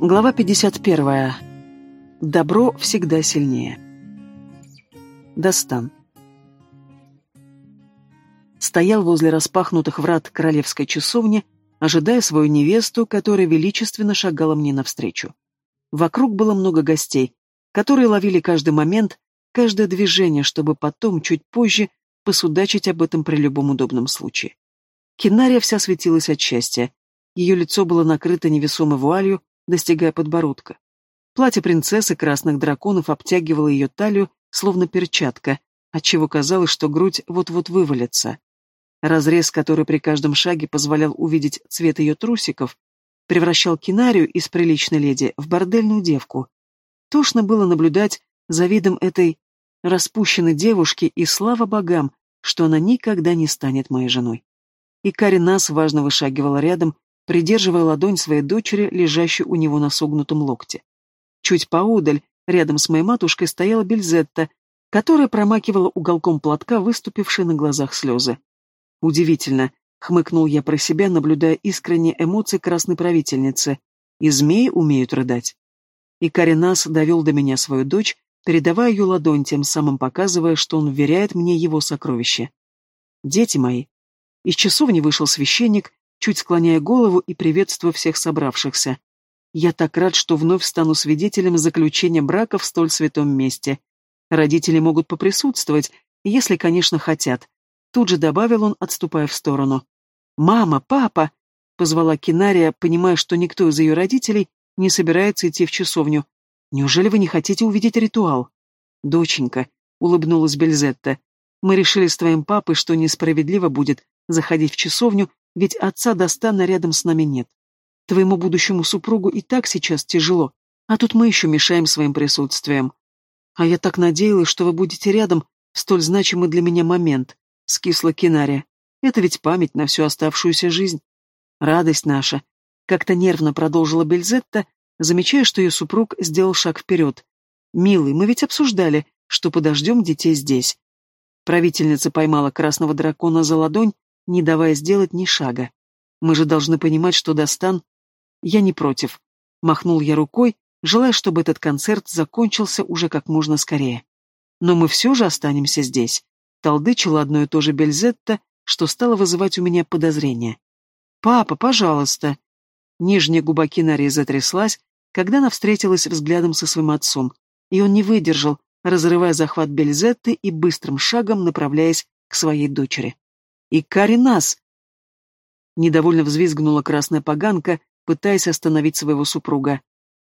Глава 51. Добро всегда сильнее. Достан. Стоял возле распахнутых врат королевской часовни, ожидая свою невесту, которая величественно шагала мне навстречу. Вокруг было много гостей, которые ловили каждый момент, каждое движение, чтобы потом, чуть позже, посудачить об этом при любом удобном случае. Кинария вся светилась от счастья. Ее лицо было накрыто невесомой вуалью, достигая подбородка. Платье принцессы красных драконов обтягивало ее талию, словно перчатка, отчего казалось, что грудь вот-вот вывалится. Разрез, который при каждом шаге позволял увидеть цвет ее трусиков, превращал Кинарию из приличной леди в бордельную девку. Тошно было наблюдать за видом этой распущенной девушки, и слава богам, что она никогда не станет моей женой. И Каринас важно вышагивала рядом, придерживая ладонь своей дочери, лежащей у него на согнутом локте. Чуть поодаль, рядом с моей матушкой, стояла Бельзетта, которая промакивала уголком платка выступившие на глазах слезы. Удивительно, хмыкнул я про себя, наблюдая искренние эмоции красной правительницы. И змеи умеют рыдать. И Каринас довел до меня свою дочь, передавая ее ладонь, тем самым показывая, что он вверяет мне его сокровище. «Дети мои!» Из часовни вышел священник, чуть склоняя голову и приветствуя всех собравшихся. «Я так рад, что вновь стану свидетелем заключения брака в столь святом месте. Родители могут поприсутствовать, если, конечно, хотят». Тут же добавил он, отступая в сторону. «Мама, папа!» — позвала Кинария, понимая, что никто из ее родителей не собирается идти в часовню. «Неужели вы не хотите увидеть ритуал?» «Доченька», — улыбнулась Бельзетта, — «мы решили с твоим папой, что несправедливо будет заходить в часовню, ведь отца Достана рядом с нами нет. Твоему будущему супругу и так сейчас тяжело, а тут мы еще мешаем своим присутствием. А я так надеялась, что вы будете рядом в столь значимый для меня момент», — скисла Кинария. Это ведь память на всю оставшуюся жизнь. Радость наша. Как-то нервно продолжила Бельзетта, замечая, что ее супруг сделал шаг вперед. «Милый, мы ведь обсуждали, что подождем детей здесь». Правительница поймала красного дракона за ладонь, не давая сделать ни шага. «Мы же должны понимать, что Достан...» «Я не против», — махнул я рукой, желая, чтобы этот концерт закончился уже как можно скорее. «Но мы все же останемся здесь», — толдычила одно и то же Бельзетта, что стало вызывать у меня подозрения. «Папа, пожалуйста!» Нижняя губа Кинарии затряслась, когда она встретилась взглядом со своим отцом, и он не выдержал, разрывая захват Бельзетты и быстрым шагом направляясь к своей дочери. «И Кари нас!» Недовольно взвизгнула красная поганка, пытаясь остановить своего супруга.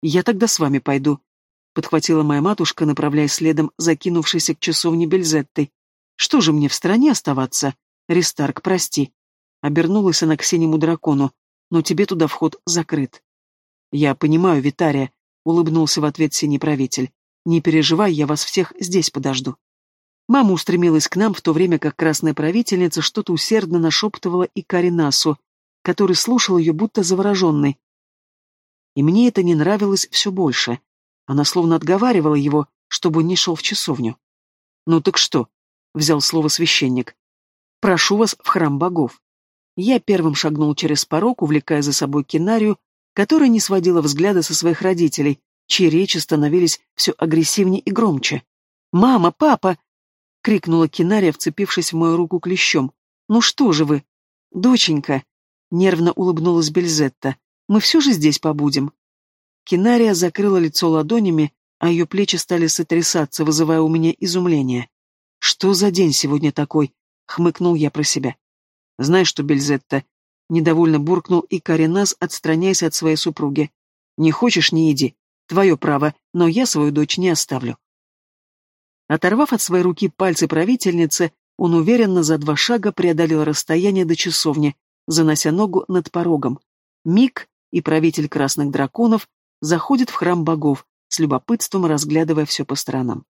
«Я тогда с вами пойду», — подхватила моя матушка, направляясь следом закинувшейся к часовне Бельзеттой. «Что же мне в стране оставаться?» «Ристарк, прости». Обернулась она к синему дракону. «Но тебе туда вход закрыт». «Я понимаю, Витария», — улыбнулся в ответ синий правитель. «Не переживай, я вас всех здесь подожду». Мама устремилась к нам, в то время как красная правительница что-то усердно нашептывала и Каринасу, который слушал ее будто завороженный. И мне это не нравилось все больше. Она словно отговаривала его, чтобы он не шел в часовню. «Ну так что?» — взял слово священник. Прошу вас в храм богов. Я первым шагнул через порог, увлекая за собой Кинарию, которая не сводила взгляда со своих родителей, чьи речи становились все агрессивнее и громче. «Мама! Папа!» — крикнула Кинария, вцепившись в мою руку клещом. «Ну что же вы?» «Доченька!» — нервно улыбнулась Бельзетта. «Мы все же здесь побудем». Кинария закрыла лицо ладонями, а ее плечи стали сотрясаться, вызывая у меня изумление. «Что за день сегодня такой?» Хмыкнул я про себя. Знаешь что, Бельзетта, недовольно буркнул и Каринас, отстраняясь от своей супруги. Не хочешь, не иди. Твое право, но я свою дочь не оставлю. Оторвав от своей руки пальцы правительницы, он уверенно за два шага преодолел расстояние до часовни, занося ногу над порогом. Миг, и правитель красных драконов заходит в храм богов, с любопытством разглядывая все по сторонам.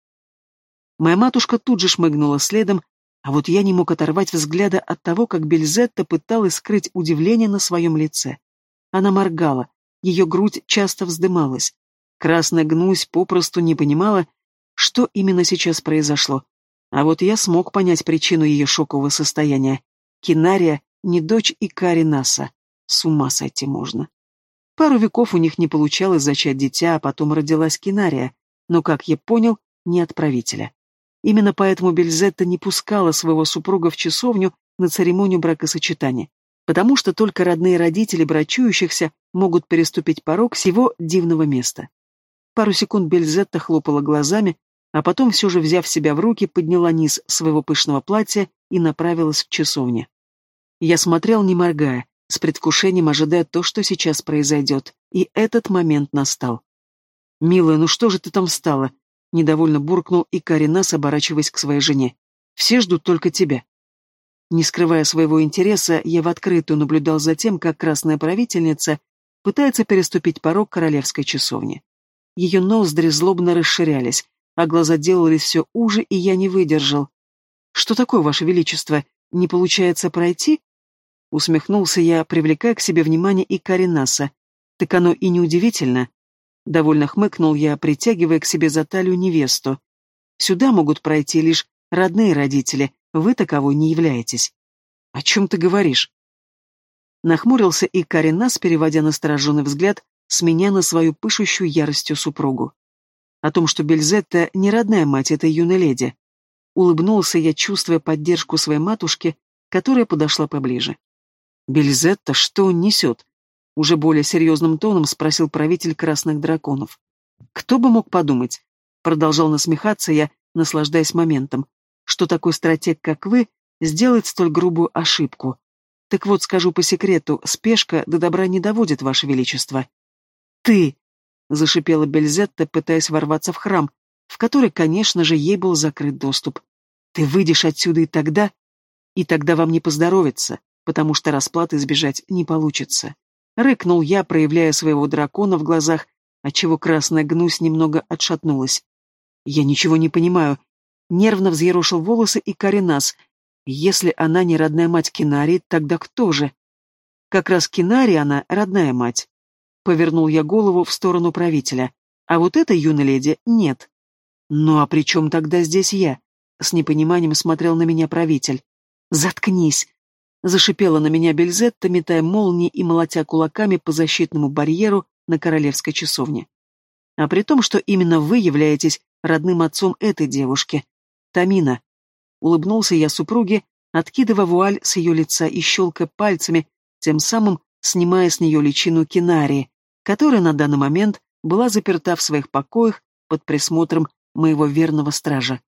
Моя матушка тут же шмыгнула следом, а вот я не мог оторвать взгляда от того, как Бельзетта пыталась скрыть удивление на своем лице. Она моргала, ее грудь часто вздымалась. Красная гнусь попросту не понимала, что именно сейчас произошло. А вот я смог понять причину ее шокового состояния. Кинария не дочь Икари Наса. С ума сойти можно. Пару веков у них не получалось зачать дитя, а потом родилась Кинария, но, как я понял, не от правителя. Именно поэтому Бельзетта не пускала своего супруга в часовню на церемонию бракосочетания, потому что только родные родители брачующихся могут переступить порог сего дивного места. Пару секунд Бельзетта хлопала глазами, а потом, все же взяв себя в руки, подняла низ своего пышного платья и направилась к часовне. Я смотрел, не моргая, с предвкушением ожидая то, что сейчас произойдет, и этот момент настал. «Милая, ну что же ты там встала?» — недовольно буркнул и Каринас, оборачиваясь к своей жене. «Все ждут только тебя». Не скрывая своего интереса, я в открытую наблюдал за тем, как красная правительница пытается переступить порог королевской часовни. Ее ноздри злобно расширялись, а глаза делались все уже, и я не выдержал. «Что такое, Ваше Величество? Не получается пройти?» Усмехнулся я, привлекая к себе внимание и Каринаса. «Так оно и неудивительно». Довольно хмыкнул я, притягивая к себе за талию невесту. «Сюда могут пройти лишь родные родители, вы таковой не являетесь». «О чем ты говоришь?» Нахмурился и Каринас, переводя настороженный взгляд с меня на свою пышущую яростью супругу. О том, что Бельзетта не родная мать этой юной леди. Улыбнулся я, чувствуя поддержку своей матушки, которая подошла поближе. «Бельзетта, что несет?» Уже более серьезным тоном спросил правитель красных драконов. «Кто бы мог подумать?» Продолжал насмехаться я, наслаждаясь моментом, что такой стратег, как вы, сделает столь грубую ошибку. Так вот, скажу по секрету, спешка до добра не доводит, Ваше Величество. «Ты!» — зашипела Бельзетта, пытаясь ворваться в храм, в который, конечно же, ей был закрыт доступ. «Ты выйдешь отсюда и тогда...» «И тогда вам не поздоровится, потому что расплаты избежать не получится». Рыкнул я, проявляя своего дракона в глазах, отчего красная гнусь немного отшатнулась. «Я ничего не понимаю». Нервно взъерошил волосы и Каринас. «Если она не родная мать Кинари, тогда кто же?» «Как раз Кинари она родная мать». Повернул я голову в сторону правителя. А вот этой юной леди нет. Ну а при чем тогда здесь я? С непониманием смотрел на меня правитель. Заткнись! Зашипела на меня Бельзетта, метая молнии и молотя кулаками по защитному барьеру на королевской часовне. А при том, что именно вы являетесь родным отцом этой девушки. Тамина. Улыбнулся я супруге, откидывая вуаль с ее лица и щелкая пальцами, тем самым снимая с нее личину Кинарии, которая на данный момент была заперта в своих покоях под присмотром моего верного стража.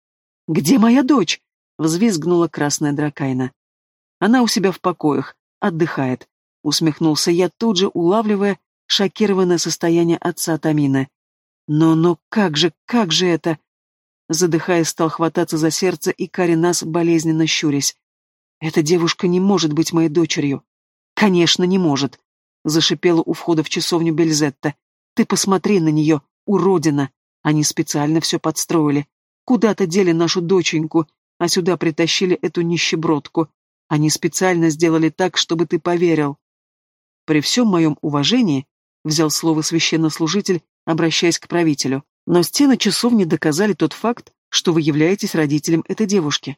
«Где моя дочь?» — взвизгнула красная дракайна. «Она у себя в покоях, отдыхает», — усмехнулся я, тут же улавливая шокированное состояние отца Тамины. «Но, но как же, как же это?» Задыхаясь, стал хвататься за сердце, и Каринас болезненно щурясь. «Эта девушка не может быть моей дочерью». «Конечно, не может», — зашипела у входа в часовню Бельзетта. «Ты посмотри на нее, уродина! Они специально все подстроили. Куда-то дели нашу доченьку, а сюда притащили эту нищебродку. Они специально сделали так, чтобы ты поверил». «При всем моем уважении», — взял слово священнослужитель, обращаясь к правителю, «но стены часовни доказали тот факт, что вы являетесь родителем этой девушки.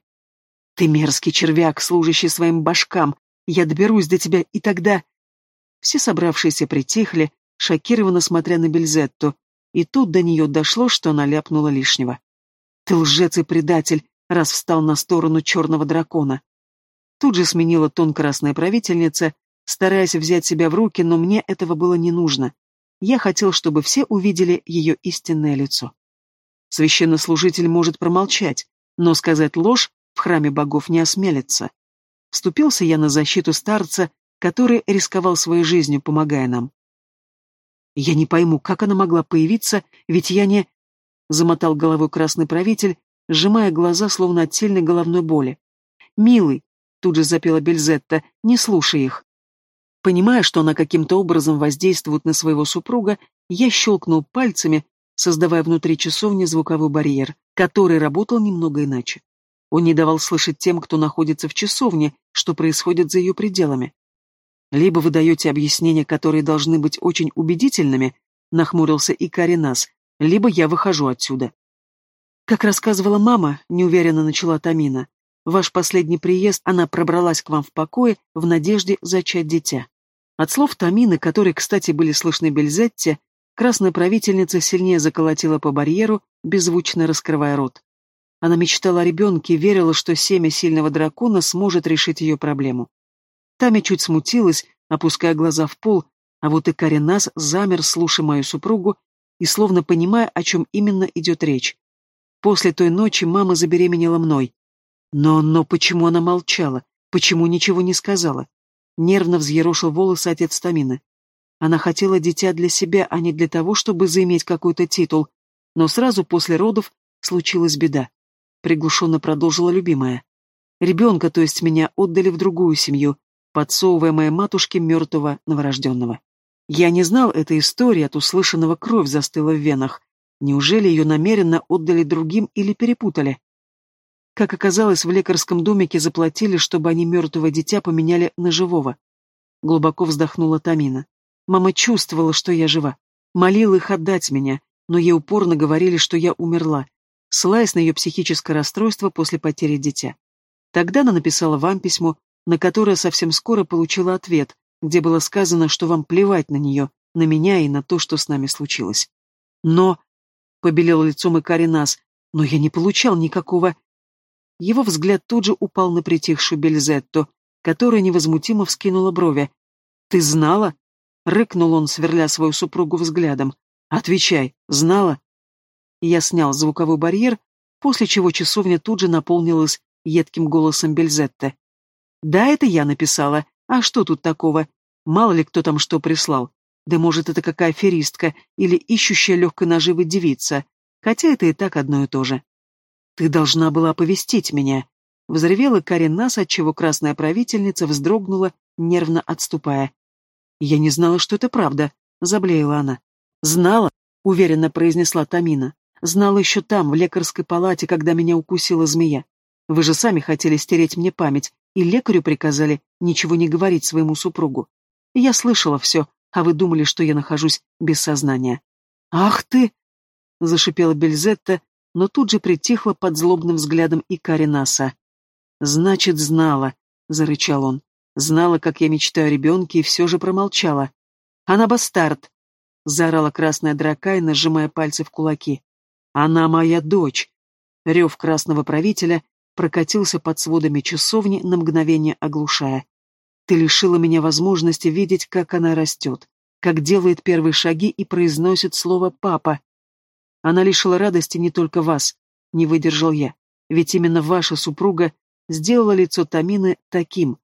Ты мерзкий червяк, служащий своим башкам, я доберусь до тебя, и тогда...» Все собравшиеся притихли, шокированно смотря на Бельзетту, и тут до нее дошло, что она ляпнула лишнего. «Ты лжец и предатель, раз встал на сторону черного дракона». Тут же сменила тон красная правительница, стараясь взять себя в руки, но мне этого было не нужно. Я хотел, чтобы все увидели ее истинное лицо. Священнослужитель может промолчать, но сказать ложь в храме богов не осмелится. Вступился я на защиту старца, который рисковал своей жизнью, помогая нам. Я не пойму, как она могла появиться, ведь я не... Замотал головой красный правитель, сжимая глаза, словно от сильной головной боли. «Милый», — тут же запела Бельзетта, — «не слушай их». Понимая, что она каким-то образом воздействует на своего супруга, я щелкнул пальцами, создавая внутри часовни звуковой барьер, который работал немного иначе. Он не давал слышать тем, кто находится в часовне, что происходит за ее пределами. Либо вы даете объяснения, которые должны быть очень убедительными, нахмурился и Каринас, либо я выхожу отсюда. Как рассказывала мама, неуверенно начала Тамина, ваш последний приезд, она пробралась к вам в покое в надежде зачать дитя. От слов Тамины, которые, кстати, были слышны Бельзетте, красная правительница сильнее заколотила по барьеру, беззвучно раскрывая рот. Она мечтала о ребенке верила, что семя сильного дракона сможет решить ее проблему. Тами чуть смутилась, опуская глаза в пол, а вот и Каринас замер, слушая мою супругу и словно понимая, о чем именно идет речь. После той ночи мама забеременела мной. Но, но почему она молчала? Почему ничего не сказала? Нервно взъерошил волосы отец Тамины. Она хотела дитя для себя, а не для того, чтобы заиметь какой-то титул. Но сразу после родов случилась беда. Приглушенно продолжила любимая. Ребенка, то есть меня, отдали в другую семью, подсовывая моей матушке мертвого новорожденного. Я не знал этой истории, от услышанного кровь застыла в венах. Неужели ее намеренно отдали другим или перепутали? Как оказалось, в лекарском домике заплатили, чтобы они мертвого дитя поменяли на живого. Глубоко вздохнула Тамина. Мама чувствовала, что я жива. Молила их отдать меня, но ей упорно говорили, что я умерла, ссылаясь на ее психическое расстройство после потери дитя. Тогда она написала вам письмо, на которое совсем скоро получила ответ, где было сказано, что вам плевать на нее, на меня и на то, что с нами случилось. Но побелел лицом и Каринас, но я не получал никакого... Его взгляд тут же упал на притихшую Бельзетту, которая невозмутимо вскинула брови. «Ты знала?» — рыкнул он, сверля свою супругу взглядом. «Отвечай, знала?» Я снял звуковой барьер, после чего часовня тут же наполнилась едким голосом Бельзетты. «Да, это я написала. А что тут такого? Мало ли кто там что прислал. Да может, это какая аферистка или ищущая легкой наживы девица, хотя это и так одно и то же. Ты должна была оповестить меня. Взревела Карин нас, отчего красная правительница вздрогнула, нервно отступая. Я не знала, что это правда, заблеяла она. Знала, уверенно произнесла Тамина. Знала еще там, в лекарской палате, когда меня укусила змея. Вы же сами хотели стереть мне память, и лекарю приказали ничего не говорить своему супругу. Я слышала все, а вы думали, что я нахожусь без сознания. «Ах ты!» — зашипела Бельзетта, но тут же притихла под злобным взглядом и Каринаса. «Значит, знала», — зарычал он. «Знала, как я мечтаю о ребенке, и все же промолчала. Она бастард!» — заорала красная дракайна, сжимая пальцы в кулаки. «Она моя дочь!» Рев красного правителя прокатился под сводами часовни, на мгновение оглушая. Ты лишила меня возможности видеть, как она растет, как делает первые шаги и произносит слово «папа». Она лишила радости не только вас, не выдержал я, ведь именно ваша супруга сделала лицо Тамины таким.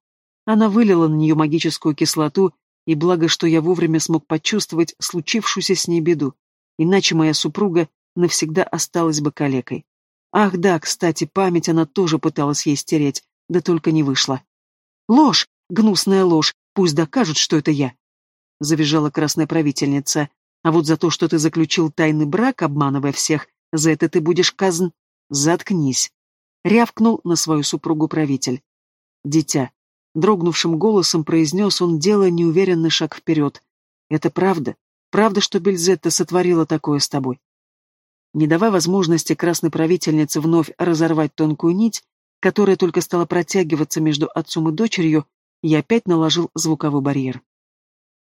Она вылила на нее магическую кислоту, и благо, что я вовремя смог почувствовать случившуюся с ней беду, иначе моя супруга навсегда осталась бы калекой. Ах да, кстати, память она тоже пыталась ей стереть, да только не вышла. «Ложь! Гнусная ложь, пусть докажут, что это я. Завизжала красная правительница. А вот за то, что ты заключил тайный брак, обманывая всех, за это ты будешь казн... Заткнись. Рявкнул на свою супругу правитель. Дитя. Дрогнувшим голосом произнес он, делая неуверенный шаг вперед. Это правда. Правда, что Бельзетта сотворила такое с тобой. Не давая возможности красной правительнице вновь разорвать тонкую нить, которая только стала протягиваться между отцом и дочерью, я опять наложил звуковой барьер.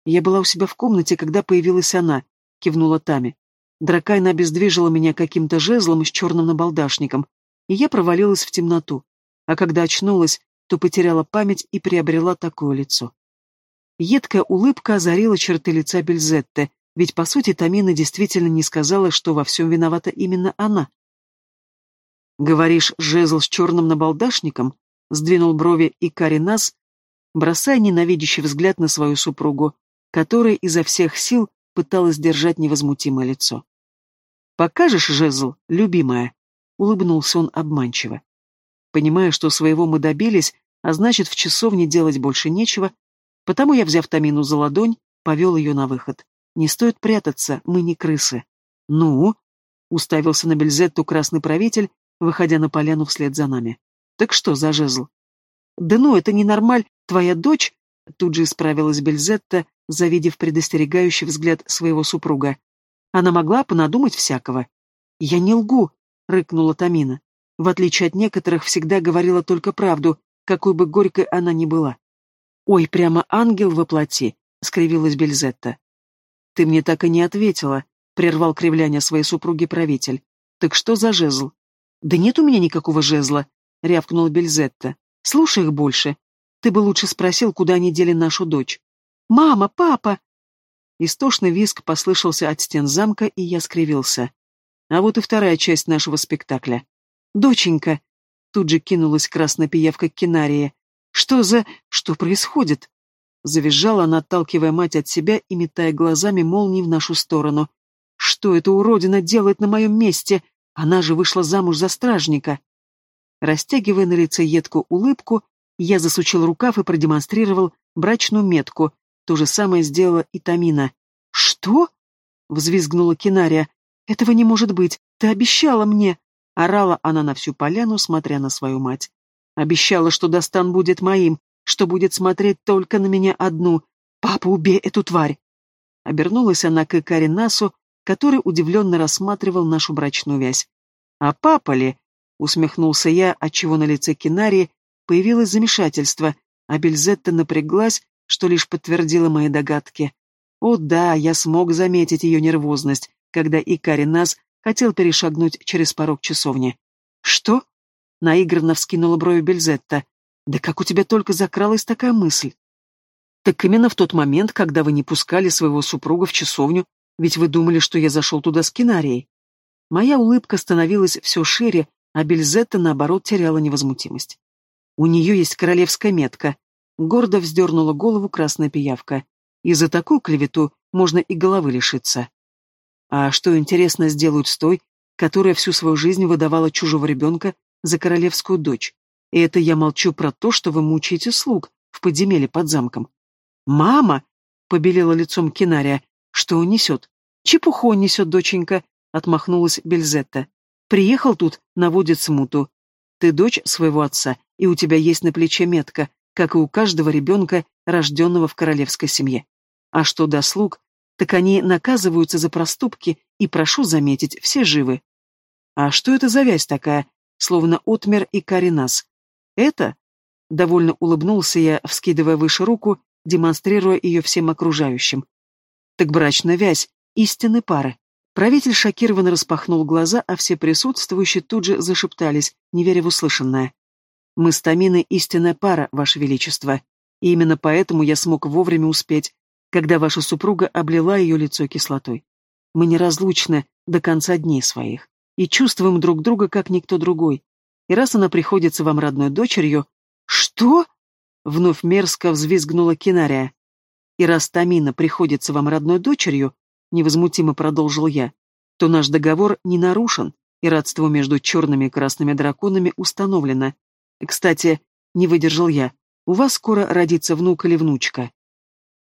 «Я была у себя в комнате, когда появилась она», — кивнула Тами. Дракайна обездвижила меня каким-то жезлом с черным набалдашником, и я провалилась в темноту. А когда очнулась, то потеряла память и приобрела такое лицо. Едкая улыбка озарила черты лица Бельзетте, ведь, по сути, Тамина действительно не сказала, что во всем виновата именно она. «Говоришь, жезл с черным набалдашником?» — сдвинул брови и Каринас, бросая ненавидящий взгляд на свою супругу, которая изо всех сил пыталась держать невозмутимое лицо. «Покажешь жезл, любимая?» — улыбнулся он обманчиво. Понимая, что своего мы добились, а значит, в часовне делать больше нечего, потому я, взяв Тамину за ладонь, повел ее на выход. «Не стоит прятаться, мы не крысы». «Ну?» — уставился на Бельзетту красный правитель, выходя на поляну вслед за нами. «Так что за жезл?» «Да ну, это ненормаль, твоя дочь...» Тут же исправилась Бельзетта, завидев предостерегающий взгляд своего супруга. Она могла понадумать всякого. «Я не лгу», — рыкнула Тамина. В отличие от некоторых, всегда говорила только правду, какой бы горькой она ни была. «Ой, прямо ангел во плоти», — скривилась Бельзетта. «Ты мне так и не ответила», — прервал кривляния своей супруги правитель. «Так что за жезл?» «Да нет у меня никакого жезла», — рявкнула Бельзетта. «Слушай их больше. Ты бы лучше спросил, куда они дели нашу дочь». «Мама, папа!» Истошный визг послышался от стен замка, и я скривился. А вот и вторая часть нашего спектакля. «Доченька!» Тут же кинулась красная пиявка к Кинарии. «Что за... что происходит?» Завизжала она, отталкивая мать от себя и метая глазами молнии в нашу сторону. «Что эта уродина делает на моем месте? Она же вышла замуж за стражника!» Растягивая на лице едкую улыбку, я засучил рукав и продемонстрировал брачную метку. То же самое сделала и Тамина. «Что?» — взвизгнула Кинария. «Этого не может быть! Ты обещала мне!» Орала она на всю поляну, смотря на свою мать. «Обещала, что Достан будет моим, что будет смотреть только на меня одну. Папа, убей эту тварь!» Обернулась она к Каринасу, который удивленно рассматривал нашу брачную вязь. «А папа ли?» — усмехнулся я, отчего на лице Кинарии появилось замешательство, а Бельзетта напряглась, что лишь подтвердило мои догадки. О да, я смог заметить ее нервозность, когда Икари нас хотел перешагнуть через порог часовни. «Что?» — наигранно вскинула брови Бельзетта. Да как у тебя только закралась такая мысль? Так именно в тот момент, когда вы не пускали своего супруга в часовню, ведь вы думали, что я зашел туда с кинарией. Моя улыбка становилась все шире, а Бельзетта, наоборот, теряла невозмутимость. У нее есть королевская метка. Гордо вздернула голову красная пиявка. И за такую клевету можно и головы лишиться. А что, интересно, сделают с той, которая всю свою жизнь выдавала чужого ребенка за королевскую дочь? И это я молчу про то, что вы мучаете слуг в подземелье под замком. «Мама!» — побелела лицом Кинария. «Что он несет?» «Чепуху он несет, доченька!» — отмахнулась Бельзетта. «Приехал тут, наводит смуту. Ты дочь своего отца, и у тебя есть на плече метка, как и у каждого ребенка, рожденного в королевской семье. А что до слуг, так они наказываются за проступки, и, прошу заметить, все живы. А что это за вязь такая, словно отмер и Каринас? Это? Довольно улыбнулся я, вскидывая выше руку, демонстрируя ее всем окружающим. Так брачная вязь, истинной пары. Правитель шокированно распахнул глаза, а все присутствующие тут же зашептались, не веря в услышанное. «Мы с Таминой истинная пара, Ваше Величество, и именно поэтому я смог вовремя успеть, когда ваша супруга облила ее лицо кислотой. Мы неразлучны до конца дней своих и чувствуем друг друга, как никто другой, и раз она приходится вам родной дочерью... Что? Вновь мерзко взвизгнула Кинария. И раз Тамина приходится вам родной дочерью, невозмутимо продолжил я, то наш договор не нарушен, и родство между черными и красными драконами установлено. Кстати, не выдержал я, у вас скоро родится внук или внучка.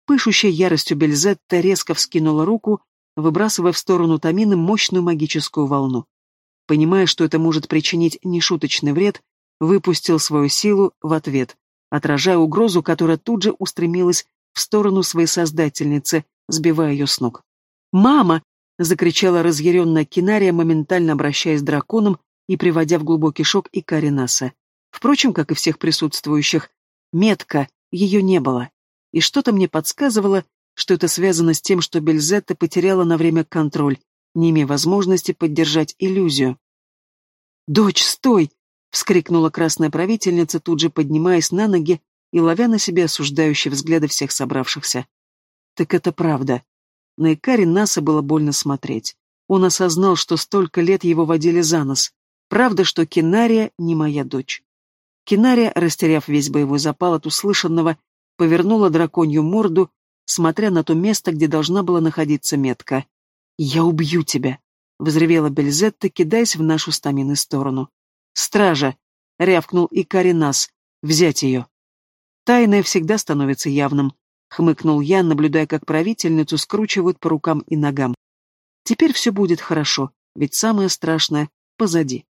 Пышущая яростью Бельзетта резко вскинула руку, выбрасывая в сторону Тамины мощную магическую волну понимая, что это может причинить нешуточный вред, выпустил свою силу в ответ, отражая угрозу, которая тут же устремилась в сторону своей создательницы, сбивая ее с ног. «Мама!» — закричала разъяренная Кинария, моментально обращаясь к драконом и приводя в глубокий шок и Каринаса. Впрочем, как и всех присутствующих, метка, ее не было. И что-то мне подсказывало, что это связано с тем, что Бельзетта потеряла на время контроль, не имея возможности поддержать иллюзию. «Дочь, стой!» — вскрикнула красная правительница, тут же поднимаясь на ноги и ловя на себе осуждающие взгляды всех собравшихся. «Так это правда». На Икаре Наса было больно смотреть. Он осознал, что столько лет его водили за нос. Правда, что Кинария не моя дочь. Кинария, растеряв весь боевой запал от услышанного, повернула драконью морду, смотря на то место, где должна была находиться метка. «Я убью тебя!» — взревела Бельзетта, кидаясь в нашу стамины сторону. «Стража!» — рявкнул и Каринас. «Взять ее!» «Тайное всегда становится явным», — хмыкнул я, наблюдая, как правительницу скручивают по рукам и ногам. «Теперь все будет хорошо, ведь самое страшное позади».